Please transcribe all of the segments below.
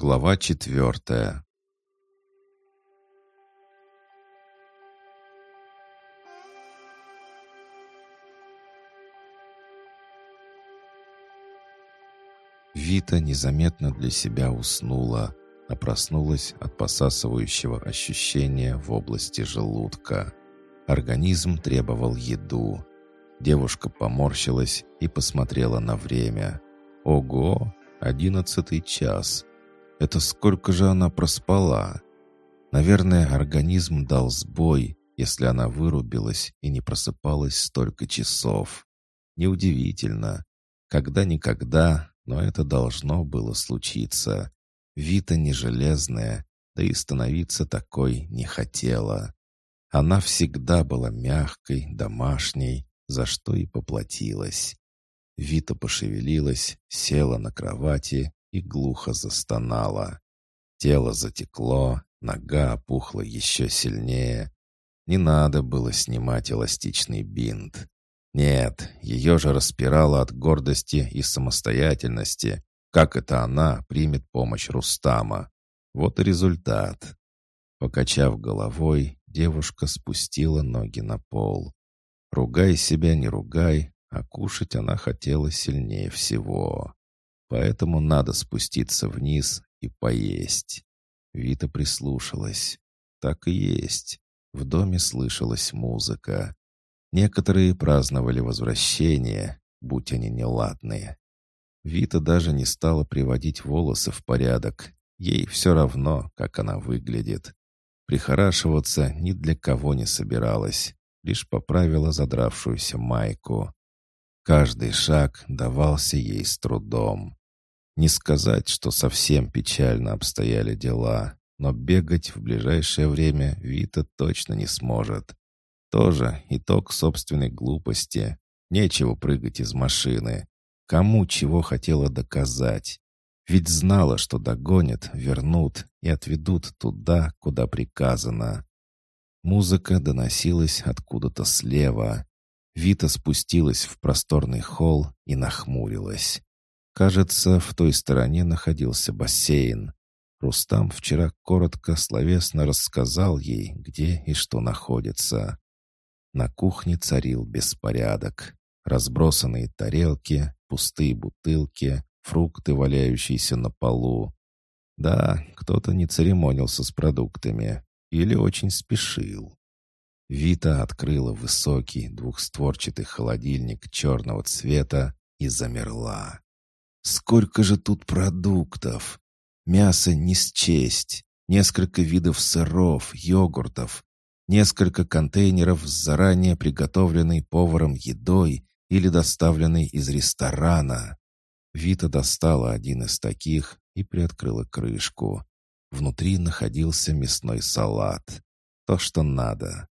Глава четвертая Вита незаметно для себя уснула, а проснулась от посасывающего ощущения в области желудка. Организм требовал еду. Девушка поморщилась и посмотрела на время. Ого, одиннадцатый час. Это сколько же она проспала? Наверное, организм дал сбой, если она вырубилась и не просыпалась столько часов. Неудивительно. Когда-никогда, но это должно было случиться. Вита не железная, да и становиться такой не хотела. Она всегда была мягкой, домашней, за что и поплатилась. Вита пошевелилась, села на кровати и глухо застонала. Тело затекло, нога опухла еще сильнее. Не надо было снимать эластичный бинт. Нет, ее же распирало от гордости и самостоятельности. Как это она примет помощь Рустама? Вот и результат. Покачав головой, девушка спустила ноги на пол. Ругай себя, не ругай, а кушать она хотела сильнее всего. Поэтому надо спуститься вниз и поесть. Вита прислушалась. Так и есть. В доме слышалась музыка. Некоторые праздновали возвращение, будь они неладные. Вита даже не стала приводить волосы в порядок. Ей все равно, как она выглядит. Прихорашиваться ни для кого не собиралась, лишь поправила задравшуюся майку. Каждый шаг давался ей с трудом. Не сказать, что совсем печально обстояли дела, но бегать в ближайшее время Вита точно не сможет. Тоже итог собственной глупости. Нечего прыгать из машины. Кому чего хотела доказать? Ведь знала, что догонят, вернут и отведут туда, куда приказано. Музыка доносилась откуда-то слева. Вита спустилась в просторный холл и нахмурилась. Кажется, в той стороне находился бассейн. Рустам вчера коротко словесно рассказал ей, где и что находится. На кухне царил беспорядок. Разбросанные тарелки, пустые бутылки, фрукты, валяющиеся на полу. Да, кто-то не церемонился с продуктами или очень спешил. Вита открыла высокий двухстворчатый холодильник черного цвета и замерла. Сколько же тут продуктов! Мясо не счесть, несколько видов сыров, йогуртов, несколько контейнеров с заранее приготовленной поваром едой или доставленной из ресторана. Вита достала один из таких и приоткрыла крышку. Внутри находился мясной салат. То, что надо.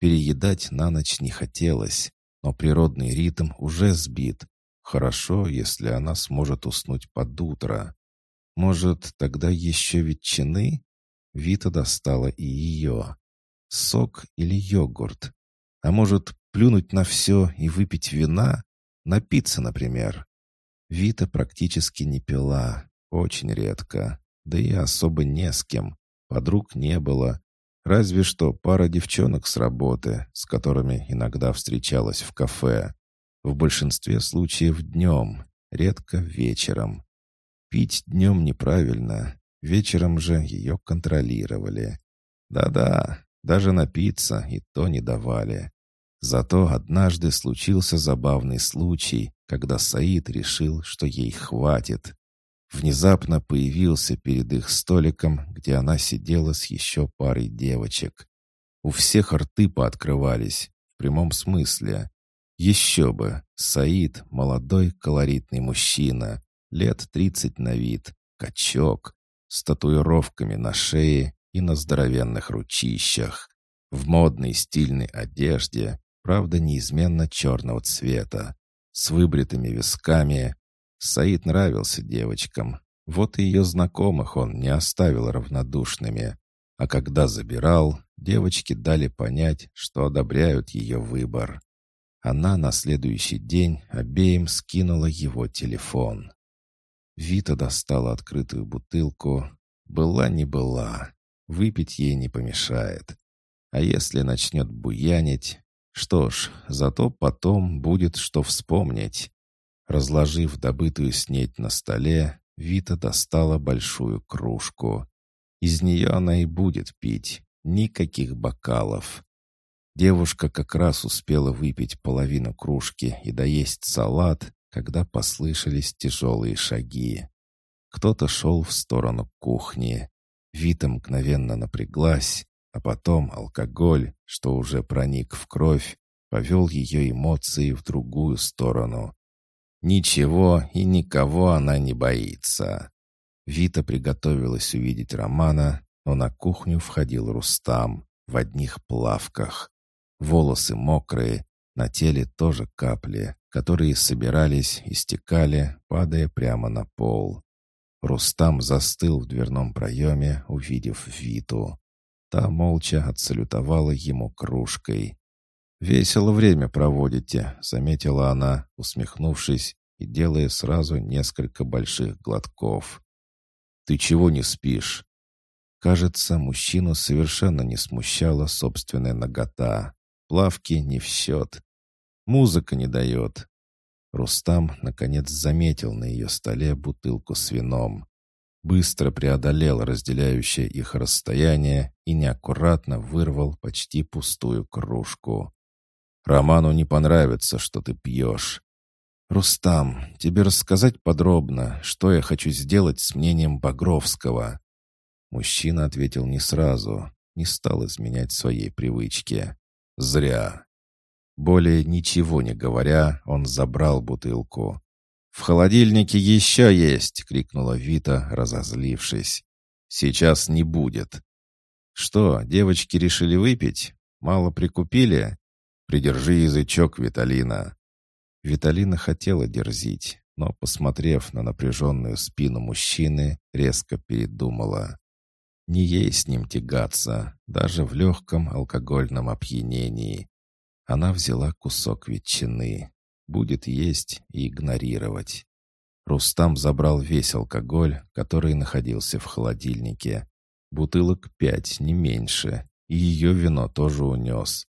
Переедать на ночь не хотелось, но природный ритм уже сбит. Хорошо, если она сможет уснуть под утро. Может, тогда еще ветчины? Вита достала и ее сок или йогурт. А может, плюнуть на все и выпить вина? Напиться, например. Вита практически не пила, очень редко. Да и особо не с кем. Подруг не было. Разве что пара девчонок с работы, с которыми иногда встречалась в кафе. В большинстве случаев днем, редко вечером. Пить днем неправильно, вечером же ее контролировали. Да-да, даже напиться и то не давали. Зато однажды случился забавный случай, когда Саид решил, что ей хватит. Внезапно появился перед их столиком, где она сидела с еще парой девочек. У всех рты пооткрывались, в прямом смысле. Еще бы, Саид — молодой колоритный мужчина, лет тридцать на вид, качок, с татуировками на шее и на здоровенных ручищах, в модной стильной одежде, правда неизменно черного цвета, с выбритыми висками. Саид нравился девочкам, вот и ее знакомых он не оставил равнодушными. А когда забирал, девочки дали понять, что одобряют ее выбор. Она на следующий день обеим скинула его телефон. Вита достала открытую бутылку. Была не была. Выпить ей не помешает. А если начнет буянить, что ж, зато потом будет что вспомнить. Разложив добытую снеть на столе, Вита достала большую кружку. Из нее она и будет пить. Никаких бокалов. Девушка как раз успела выпить половину кружки и доесть салат, когда послышались тяжелые шаги. Кто-то шел в сторону кухни. Вита мгновенно напряглась, а потом алкоголь, что уже проник в кровь, повел ее эмоции в другую сторону. Ничего и никого она не боится. Вита приготовилась увидеть Романа, но на кухню входил Рустам в одних плавках. Волосы мокрые, на теле тоже капли, которые собирались и стекали, падая прямо на пол. Рустам застыл в дверном проеме, увидев Виту. Та молча отсалютовала ему кружкой. «Весело время проводите», — заметила она, усмехнувшись и делая сразу несколько больших глотков. «Ты чего не спишь?» Кажется, мужчину совершенно не смущала собственная нагота. Плавки не в счет. Музыка не дает. Рустам, наконец, заметил на ее столе бутылку с вином. Быстро преодолел разделяющее их расстояние и неаккуратно вырвал почти пустую кружку. «Роману не понравится, что ты пьешь. «Рустам, тебе рассказать подробно, что я хочу сделать с мнением Багровского?» Мужчина ответил не сразу, не стал изменять своей привычке. Зря. Более ничего не говоря, он забрал бутылку. «В холодильнике еще есть!» — крикнула Вита, разозлившись. «Сейчас не будет». «Что, девочки решили выпить? Мало прикупили?» «Придержи язычок, Виталина». Виталина хотела дерзить, но, посмотрев на напряженную спину мужчины, резко передумала. Не ей с ним тягаться, даже в легком алкогольном опьянении. Она взяла кусок ветчины. Будет есть и игнорировать. Рустам забрал весь алкоголь, который находился в холодильнике. Бутылок пять, не меньше. И ее вино тоже унес.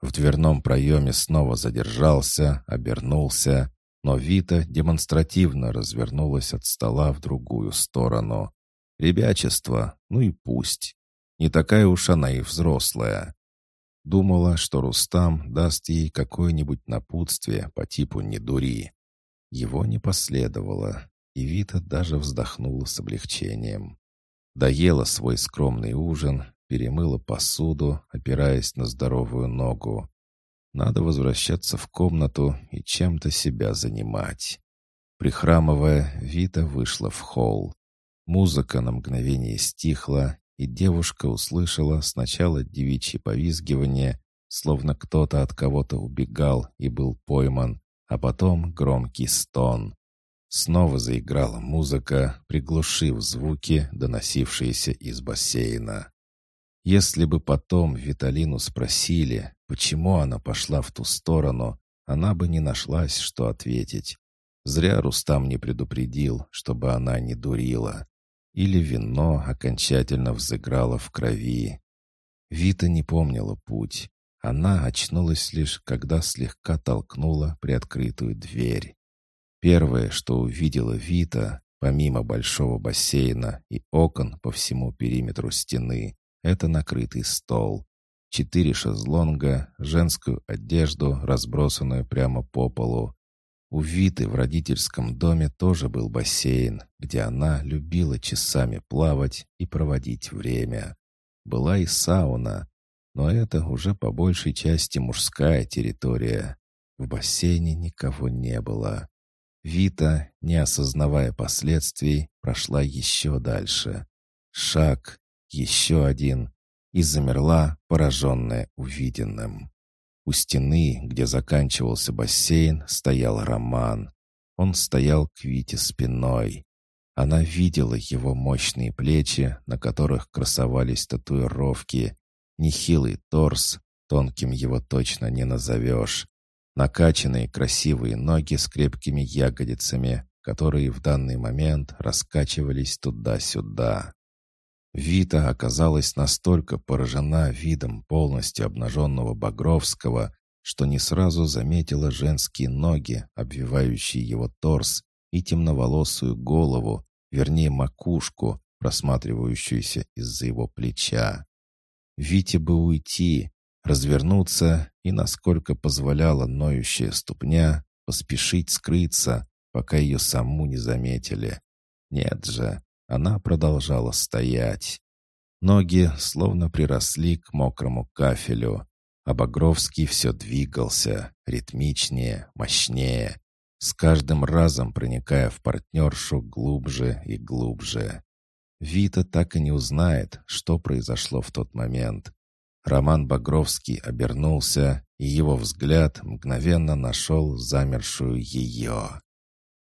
В дверном проеме снова задержался, обернулся, но Вита демонстративно развернулась от стола в другую сторону. Ребячество, ну и пусть. Не такая уж она и взрослая. Думала, что Рустам даст ей какое-нибудь напутствие по типу «не дури». Его не последовало, и Вита даже вздохнула с облегчением. Доела свой скромный ужин, перемыла посуду, опираясь на здоровую ногу. Надо возвращаться в комнату и чем-то себя занимать. Прихрамывая, Вита вышла в холл. Музыка на мгновение стихла, и девушка услышала сначала девичье повизгивание, словно кто-то от кого-то убегал и был пойман, а потом громкий стон. Снова заиграла музыка, приглушив звуки, доносившиеся из бассейна. Если бы потом Виталину спросили, почему она пошла в ту сторону, она бы не нашлась, что ответить. Зря Рустам не предупредил, чтобы она не дурила. Или вино окончательно взыграло в крови. Вита не помнила путь. Она очнулась лишь, когда слегка толкнула приоткрытую дверь. Первое, что увидела Вита, помимо большого бассейна и окон по всему периметру стены, это накрытый стол. Четыре шезлонга, женскую одежду, разбросанную прямо по полу, у Виты в родительском доме тоже был бассейн, где она любила часами плавать и проводить время. Была и сауна, но это уже по большей части мужская территория. В бассейне никого не было. Вита, не осознавая последствий, прошла еще дальше. Шаг, еще один, и замерла, пораженная увиденным. У стены, где заканчивался бассейн, стоял Роман. Он стоял к Вите спиной. Она видела его мощные плечи, на которых красовались татуировки, нехилый торс, тонким его точно не назовешь, накачанные красивые ноги с крепкими ягодицами, которые в данный момент раскачивались туда-сюда. Вита оказалась настолько поражена видом полностью обнаженного Багровского, что не сразу заметила женские ноги, обвивающие его торс, и темноволосую голову, вернее макушку, просматривающуюся из-за его плеча. Вите бы уйти, развернуться и, насколько позволяла ноющая ступня, поспешить скрыться, пока ее саму не заметили. Нет же, она продолжала стоять. Ноги словно приросли к мокрому кафелю, а Багровский все двигался, ритмичнее, мощнее, с каждым разом проникая в партнершу глубже и глубже. Вита так и не узнает, что произошло в тот момент. Роман Багровский обернулся, и его взгляд мгновенно нашел замершую ее.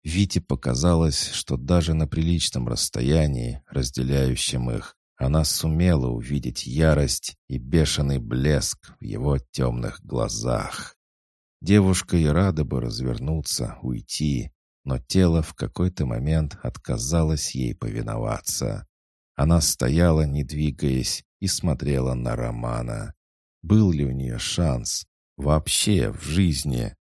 Вите показалось, что даже на приличном расстоянии, разделяющем их, она сумела увидеть ярость и бешеный блеск в его темных глазах. Девушка и рада бы развернуться, уйти, но тело в какой-то момент отказалось ей повиноваться. Она стояла, не двигаясь, и смотрела на Романа. Был ли у нее шанс? Вообще в жизни?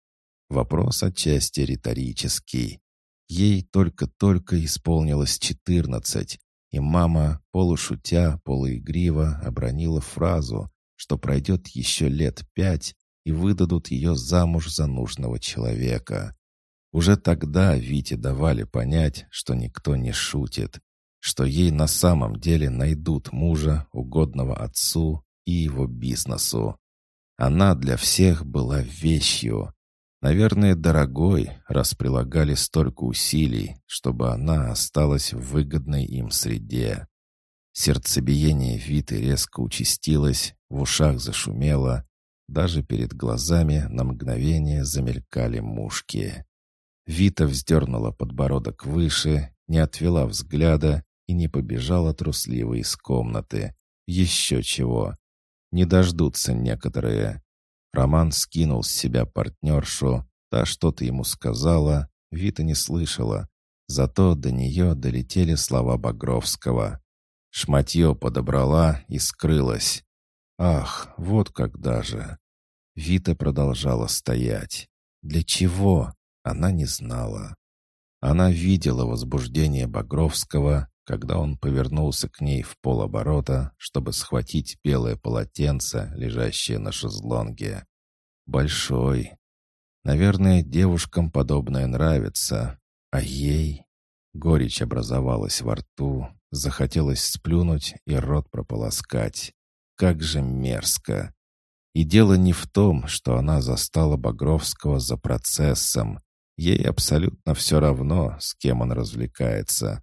Вопрос отчасти риторический. Ей только-только исполнилось четырнадцать, и мама, полушутя, полуигриво, обронила фразу, что пройдет еще лет пять, и выдадут ее замуж за нужного человека. Уже тогда Вите давали понять, что никто не шутит, что ей на самом деле найдут мужа, угодного отцу и его бизнесу. Она для всех была вещью. Наверное, дорогой, раз прилагали столько усилий, чтобы она осталась в выгодной им среде. Сердцебиение Виты резко участилось, в ушах зашумело, даже перед глазами на мгновение замелькали мушки. Вита вздернула подбородок выше, не отвела взгляда и не побежала трусливо из комнаты. Еще чего. Не дождутся некоторые. Роман скинул с себя партнершу, та что-то ему сказала, Вита не слышала. Зато до нее долетели слова Багровского. Шматье подобрала и скрылась. Ах, вот когда же. Вита продолжала стоять. Для чего? Она не знала. Она видела возбуждение Багровского, когда он повернулся к ней в полоборота, чтобы схватить белое полотенце, лежащее на шезлонге. Большой. Наверное, девушкам подобное нравится. А ей... Горечь образовалась во рту, захотелось сплюнуть и рот прополоскать. Как же мерзко! И дело не в том, что она застала Багровского за процессом. Ей абсолютно все равно, с кем он развлекается.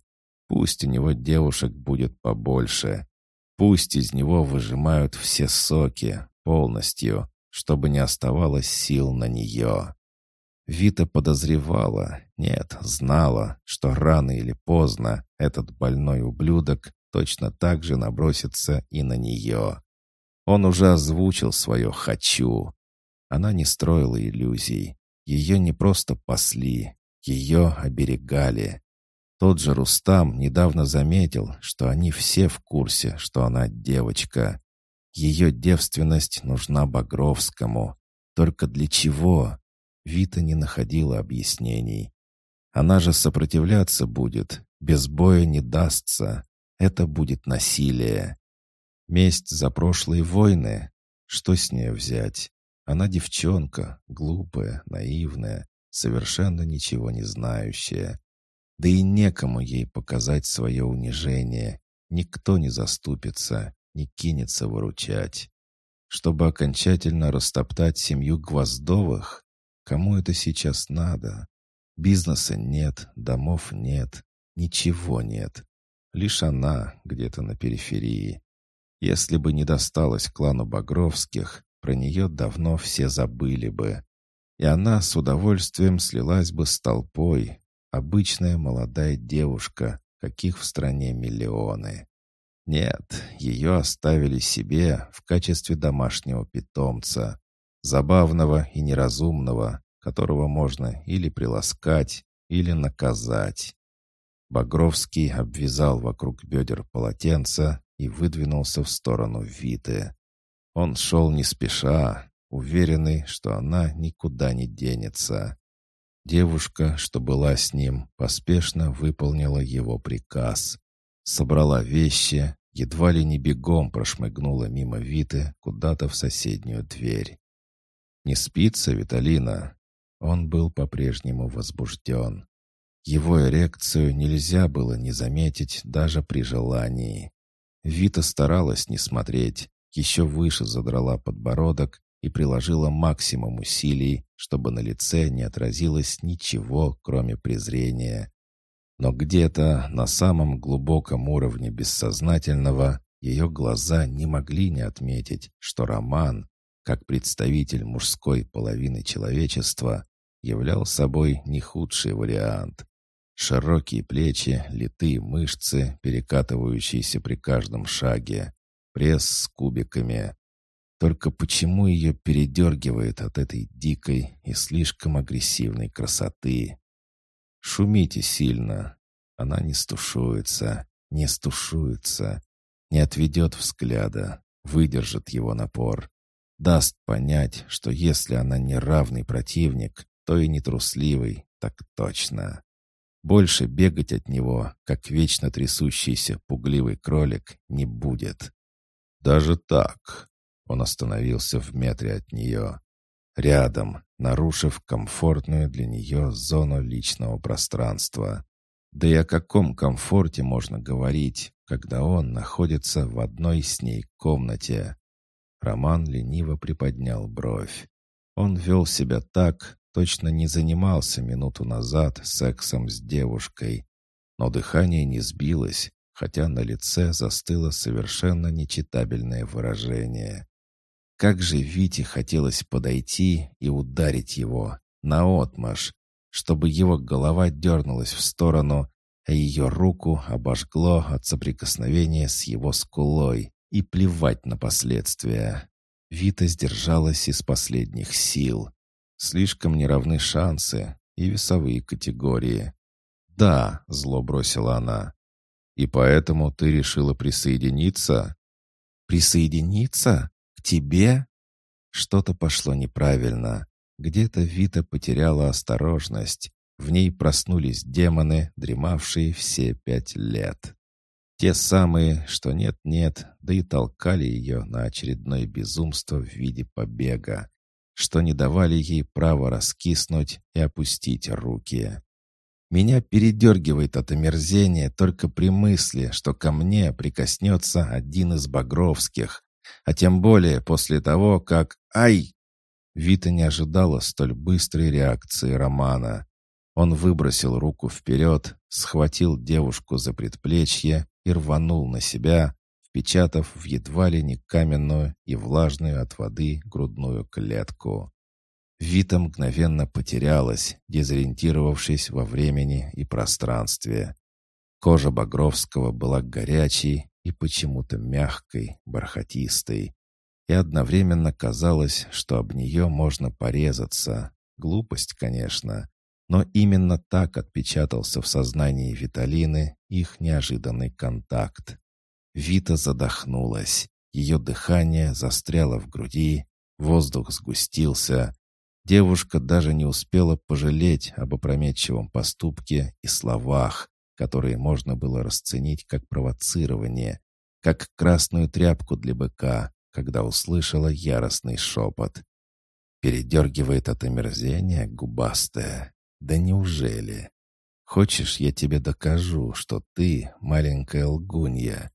Пусть у него девушек будет побольше. Пусть из него выжимают все соки полностью, чтобы не оставалось сил на нее. Вита подозревала, нет, знала, что рано или поздно этот больной ублюдок точно так же набросится и на нее. Он уже озвучил свое «хочу». Она не строила иллюзий. Ее не просто пасли, ее оберегали. Тот же Рустам недавно заметил, что они все в курсе, что она девочка. Ее девственность нужна Багровскому. Только для чего? Вита не находила объяснений. Она же сопротивляться будет, без боя не дастся. Это будет насилие. Месть за прошлые войны? Что с нее взять? Она девчонка, глупая, наивная, совершенно ничего не знающая. Да и некому ей показать свое унижение. Никто не заступится, не кинется выручать. Чтобы окончательно растоптать семью Гвоздовых? Кому это сейчас надо? Бизнеса нет, домов нет, ничего нет. Лишь она где-то на периферии. Если бы не досталось клану Багровских, про нее давно все забыли бы. И она с удовольствием слилась бы с толпой. Обычная молодая девушка, каких в стране миллионы. Нет, ее оставили себе в качестве домашнего питомца. Забавного и неразумного, которого можно или приласкать, или наказать. Багровский обвязал вокруг бедер полотенца и выдвинулся в сторону Виты. Он шел не спеша, уверенный, что она никуда не денется. Девушка, что была с ним, поспешно выполнила его приказ. Собрала вещи, едва ли не бегом прошмыгнула мимо Виты куда-то в соседнюю дверь. «Не спится, Виталина?» Он был по-прежнему возбужден. Его эрекцию нельзя было не заметить даже при желании. Вита старалась не смотреть, еще выше задрала подбородок и приложила максимум усилий, чтобы на лице не отразилось ничего, кроме презрения. Но где-то на самом глубоком уровне бессознательного ее глаза не могли не отметить, что Роман, как представитель мужской половины человечества, являл собой не худший вариант. Широкие плечи, литые мышцы, перекатывающиеся при каждом шаге, пресс с кубиками, только почему ее передергивает от этой дикой и слишком агрессивной красоты? Шумите сильно. Она не стушуется, не стушуется, не отведет взгляда, выдержит его напор. Даст понять, что если она не равный противник, то и не трусливый, так точно. Больше бегать от него, как вечно трясущийся пугливый кролик, не будет. Даже так, он остановился в метре от нее. Рядом, нарушив комфортную для нее зону личного пространства. Да и о каком комфорте можно говорить, когда он находится в одной с ней комнате? Роман лениво приподнял бровь. Он вел себя так, точно не занимался минуту назад сексом с девушкой. Но дыхание не сбилось, хотя на лице застыло совершенно нечитабельное выражение. Как же Вите хотелось подойти и ударить его, наотмашь, чтобы его голова дернулась в сторону, а ее руку обожгло от соприкосновения с его скулой, и плевать на последствия. Вита сдержалась из последних сил. Слишком неравны шансы и весовые категории. «Да», — зло бросила она. «И поэтому ты решила присоединиться?» «Присоединиться? Тебе?» Что-то пошло неправильно. Где-то Вита потеряла осторожность. В ней проснулись демоны, дремавшие все пять лет. Те самые, что нет-нет, да и толкали ее на очередное безумство в виде побега, что не давали ей права раскиснуть и опустить руки. Меня передергивает от омерзения только при мысли, что ко мне прикоснется один из багровских, а тем более после того, как... Ай! Вита не ожидала столь быстрой реакции Романа. Он выбросил руку вперед, схватил девушку за предплечье и рванул на себя, впечатав в едва ли не каменную и влажную от воды грудную клетку. Вита мгновенно потерялась, дезориентировавшись во времени и пространстве. Кожа Багровского была горячей и почему-то мягкой, бархатистой. И одновременно казалось, что об нее можно порезаться. Глупость, конечно. Но именно так отпечатался в сознании Виталины их неожиданный контакт. Вита задохнулась. Ее дыхание застряло в груди, воздух сгустился. Девушка даже не успела пожалеть об опрометчивом поступке и словах, которые можно было расценить как провоцирование, как красную тряпку для быка, когда услышала яростный шепот. Передергивает от омерзения губастая. Да неужели? Хочешь, я тебе докажу, что ты маленькая лгунья?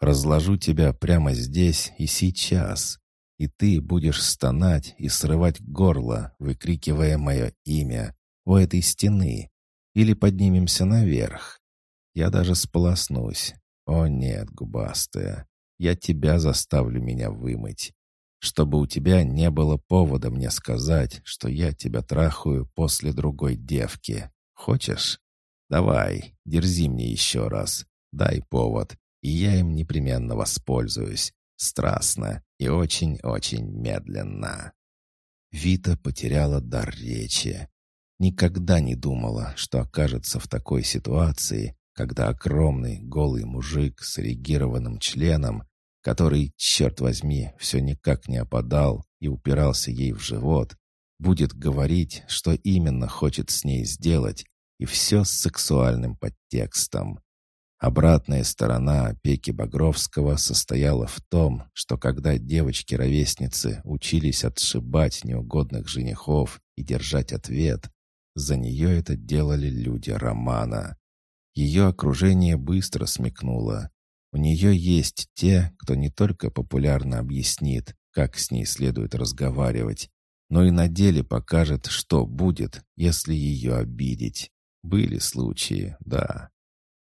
Разложу тебя прямо здесь и сейчас, и ты будешь стонать и срывать горло, выкрикивая мое имя у этой стены, или поднимемся наверх. Я даже сполоснусь. О нет, губастая, я тебя заставлю меня вымыть. Чтобы у тебя не было повода мне сказать, что я тебя трахаю после другой девки. Хочешь? Давай, дерзи мне еще раз. Дай повод, и я им непременно воспользуюсь. Страстно и очень-очень медленно. Вита потеряла дар речи. Никогда не думала, что окажется в такой ситуации, когда огромный голый мужик с эрегированным членом, который, черт возьми, все никак не опадал и упирался ей в живот, будет говорить, что именно хочет с ней сделать, и все с сексуальным подтекстом. Обратная сторона опеки Багровского состояла в том, что когда девочки-ровесницы учились отшибать неугодных женихов и держать ответ, за нее это делали люди Романа. Ее окружение быстро смекнуло. У нее есть те, кто не только популярно объяснит, как с ней следует разговаривать, но и на деле покажет, что будет, если ее обидеть. Были случаи, да.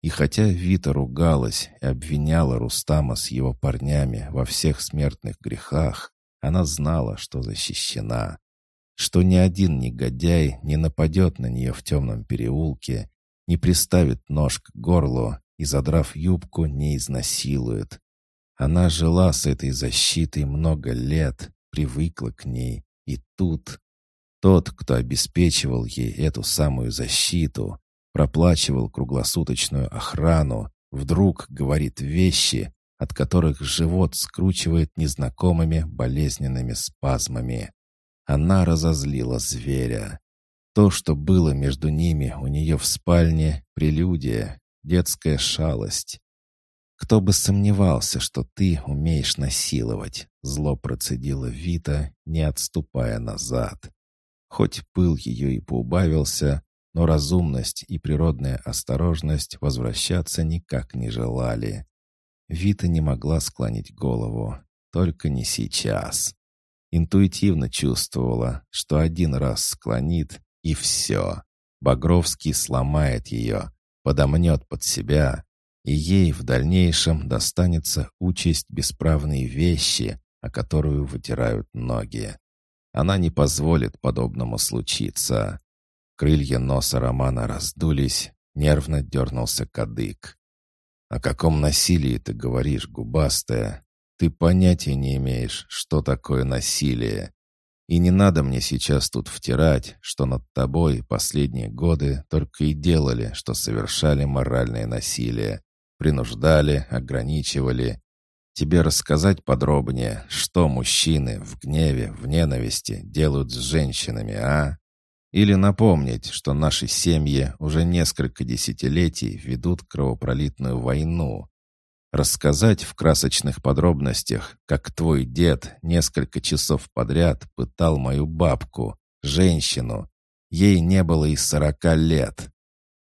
И хотя Вита ругалась и обвиняла Рустама с его парнями во всех смертных грехах, она знала, что защищена что ни один негодяй не нападет на нее в темном переулке, не приставит нож к горлу и, задрав юбку, не изнасилует. Она жила с этой защитой много лет, привыкла к ней, и тут тот, кто обеспечивал ей эту самую защиту, проплачивал круглосуточную охрану, вдруг говорит вещи, от которых живот скручивает незнакомыми болезненными спазмами. Она разозлила зверя. То, что было между ними у нее в спальне, прелюдия, детская шалость. «Кто бы сомневался, что ты умеешь насиловать», — зло процедила Вита, не отступая назад. Хоть пыл ее и поубавился, но разумность и природная осторожность возвращаться никак не желали. Вита не могла склонить голову. Только не сейчас. Интуитивно чувствовала, что один раз склонит, и все. Багровский сломает ее, подомнет под себя, и ей в дальнейшем достанется участь бесправные вещи, о которую вытирают ноги. Она не позволит подобному случиться. Крылья носа Романа раздулись, нервно дернулся кадык. «О каком насилии ты говоришь, губастая?» Ты понятия не имеешь, что такое насилие. И не надо мне сейчас тут втирать, что над тобой последние годы только и делали, что совершали моральное насилие. Принуждали, ограничивали. Тебе рассказать подробнее, что мужчины в гневе, в ненависти делают с женщинами, а? Или напомнить, что наши семьи уже несколько десятилетий ведут кровопролитную войну, Рассказать в красочных подробностях, как твой дед несколько часов подряд пытал мою бабку, женщину. Ей не было и сорока лет.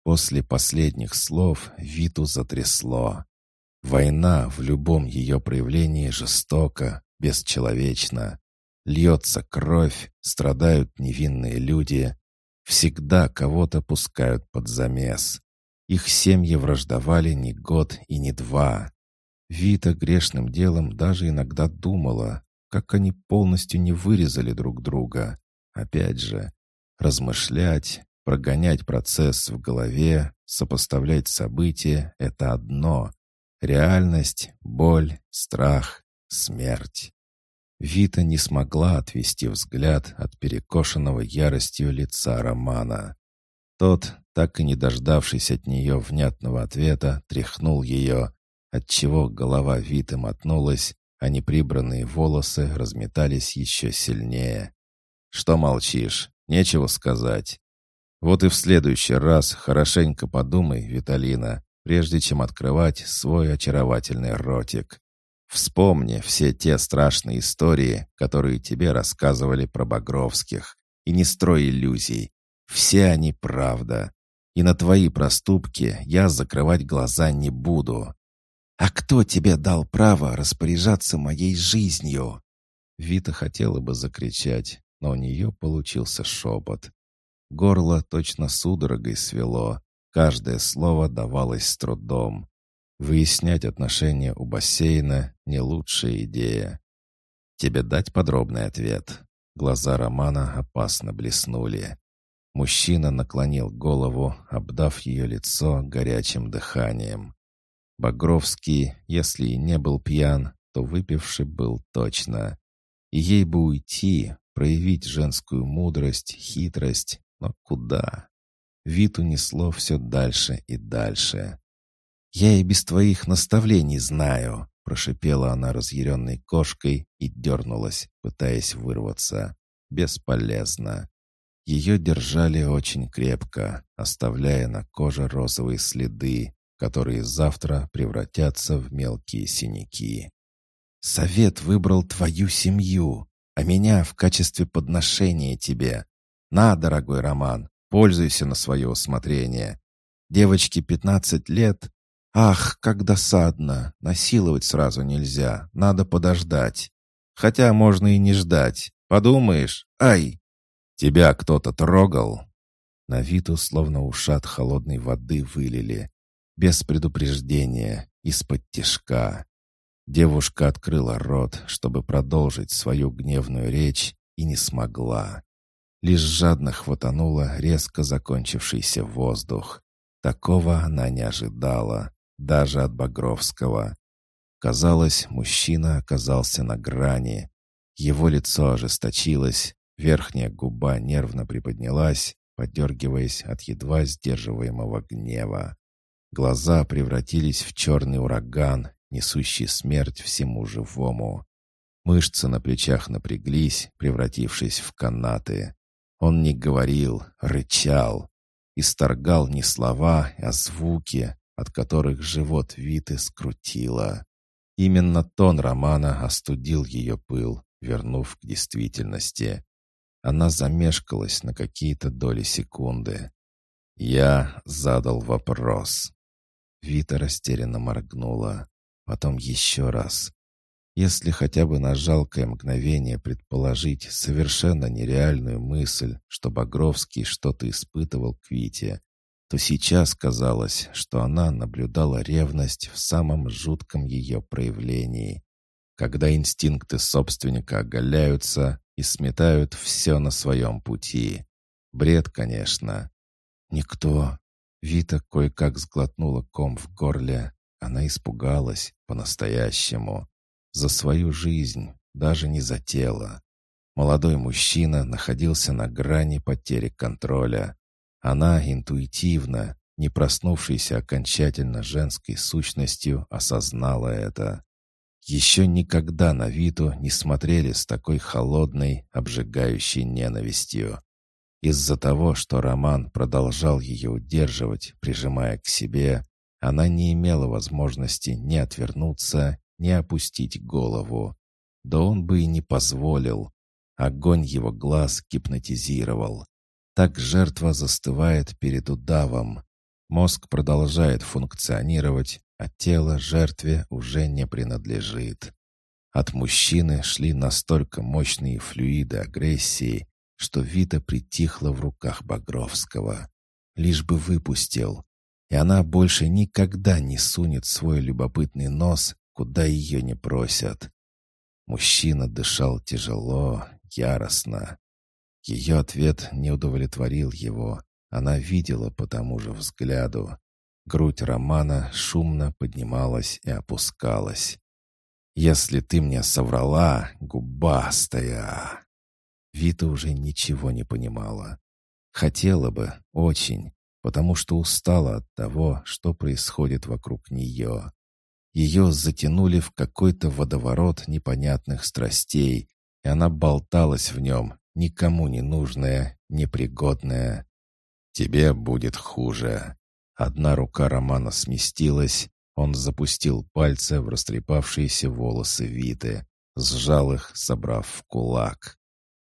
После последних слов Виту затрясло. Война в любом ее проявлении жестока, бесчеловечна. Льется кровь, страдают невинные люди. Всегда кого-то пускают под замес. Их семьи враждовали не год и не два. Вита грешным делом даже иногда думала, как они полностью не вырезали друг друга. Опять же, размышлять, прогонять процесс в голове, сопоставлять события — это одно. Реальность, боль, страх, смерть. Вита не смогла отвести взгляд от перекошенного яростью лица Романа. Тот, так и не дождавшись от нее внятного ответа, тряхнул ее, отчего голова Виты мотнулась, а неприбранные волосы разметались еще сильнее. «Что молчишь? Нечего сказать. Вот и в следующий раз хорошенько подумай, Виталина, прежде чем открывать свой очаровательный ротик. Вспомни все те страшные истории, которые тебе рассказывали про Багровских, и не строй иллюзий. Все они правда. И на твои проступки я закрывать глаза не буду. А кто тебе дал право распоряжаться моей жизнью?» Вита хотела бы закричать, но у нее получился шепот. Горло точно судорогой свело, каждое слово давалось с трудом. Выяснять отношения у бассейна — не лучшая идея. «Тебе дать подробный ответ?» Глаза Романа опасно блеснули. Мужчина наклонил голову, обдав ее лицо горячим дыханием. Багровский, если и не был пьян, то выпивший был точно. И ей бы уйти, проявить женскую мудрость, хитрость, Но куда? Вид унесло все дальше и дальше. «Я и без твоих наставлений знаю», — прошипела она разъяренной кошкой и дернулась, пытаясь вырваться. Бесполезно. Ее держали очень крепко, оставляя на коже розовые следы, которые завтра превратятся в мелкие синяки. «Совет выбрал твою семью, а меня в качестве подношения тебе. На, дорогой Роман, пользуйся на свое усмотрение. Девочке пятнадцать лет. Ах, как досадно. Насиловать сразу нельзя, надо подождать. Хотя можно и не ждать. Подумаешь, ай, тебя кто-то трогал?» На виду словно ушат холодной воды вылили. Без предупреждения, из-под тишка. Девушка открыла рот, чтобы продолжить свою гневную речь, и не смогла. Лишь жадно хватанула резко закончившийся воздух. Такого она не ожидала, даже от Багровского. Казалось, мужчина оказался на грани. Его лицо ожесточилось, верхняя губа нервно приподнялась, подергиваясь от едва сдерживаемого гнева. Глаза превратились в черный ураган, несущий смерть всему живому. Мышцы на плечах напряглись, превратившись в канаты. Он не говорил, рычал. Исторгал не слова, а звуки, от которых живот Виты скрутило. Именно тон романа остудил ее пыл, вернув к действительности. Она замешкалась на какие-то доли секунды. Я задал вопрос. Вита растерянно моргнула. Потом еще раз. Если хотя бы на жалкое мгновение предположить совершенно нереальную мысль, что Багровский что-то испытывал к Вите, то сейчас казалось, что она наблюдала ревность в самом жутком ее проявлении. Когда инстинкты собственника оголяются и сметают все на своем пути. Бред, конечно. Никто. Вита кое-как сглотнула ком в горле, она испугалась по-настоящему. За свою жизнь, даже не за тело. Молодой мужчина находился на грани потери контроля. Она интуитивно, не проснувшейся окончательно женской сущностью, осознала это. Еще никогда на Виту не смотрели с такой холодной, обжигающей ненавистью. Из-за того, что Роман продолжал ее удерживать, прижимая к себе, она не имела возможности ни отвернуться, ни опустить голову. Да он бы и не позволил. Огонь его глаз гипнотизировал. Так жертва застывает перед удавом. Мозг продолжает функционировать, а тело жертве уже не принадлежит. От мужчины шли настолько мощные флюиды агрессии, что Вита притихла в руках Багровского. Лишь бы выпустил, и она больше никогда не сунет свой любопытный нос, куда ее не просят. Мужчина дышал тяжело, яростно. Ее ответ не удовлетворил его. Она видела по тому же взгляду. Грудь Романа шумно поднималась и опускалась. «Если ты мне соврала, губастая!» Вита уже ничего не понимала. Хотела бы, очень, потому что устала от того, что происходит вокруг нее. Ее затянули в какой-то водоворот непонятных страстей, и она болталась в нем, никому не нужная, непригодная. «Тебе будет хуже». Одна рука Романа сместилась, он запустил пальцы в растрепавшиеся волосы Виты, сжал их, собрав в кулак.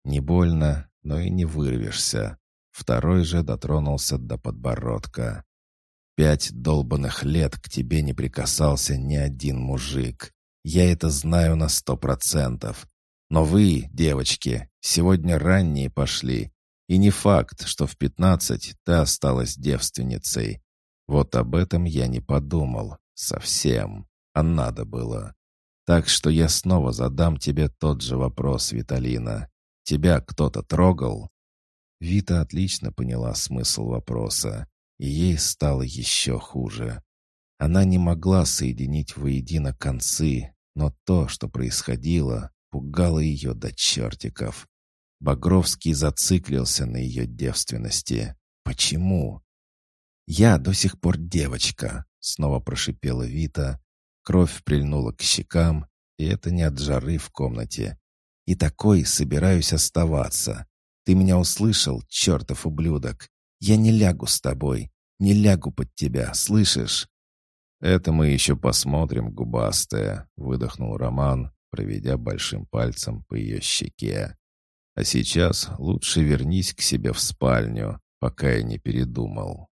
Не больно, но и не вырвешься. Второй же дотронулся до подбородка. «Пять долбанных лет к тебе не прикасался ни один мужик. Я это знаю на сто процентов. Но вы, девочки, сегодня ранние пошли. И не факт, что в пятнадцать ты осталась девственницей. Вот об этом я не подумал. Совсем. А надо было. Так что я снова задам тебе тот же вопрос, Виталина. Тебя кто-то трогал?» Вита отлично поняла смысл вопроса, и ей стало еще хуже. Она не могла соединить воедино концы, но то, что происходило, пугало ее до чертиков. Багровский зациклился на ее девственности. «Почему?» «Я до сих пор девочка», — снова прошипела Вита. Кровь прильнула к щекам, и это не от жары в комнате. «И такой собираюсь оставаться. Ты меня услышал, чертов ублюдок? Я не лягу с тобой, не лягу под тебя, слышишь?» «Это мы еще посмотрим, губастая», — выдохнул Роман, проведя большим пальцем по ее щеке. «А сейчас лучше вернись к себе в спальню, пока я не передумал».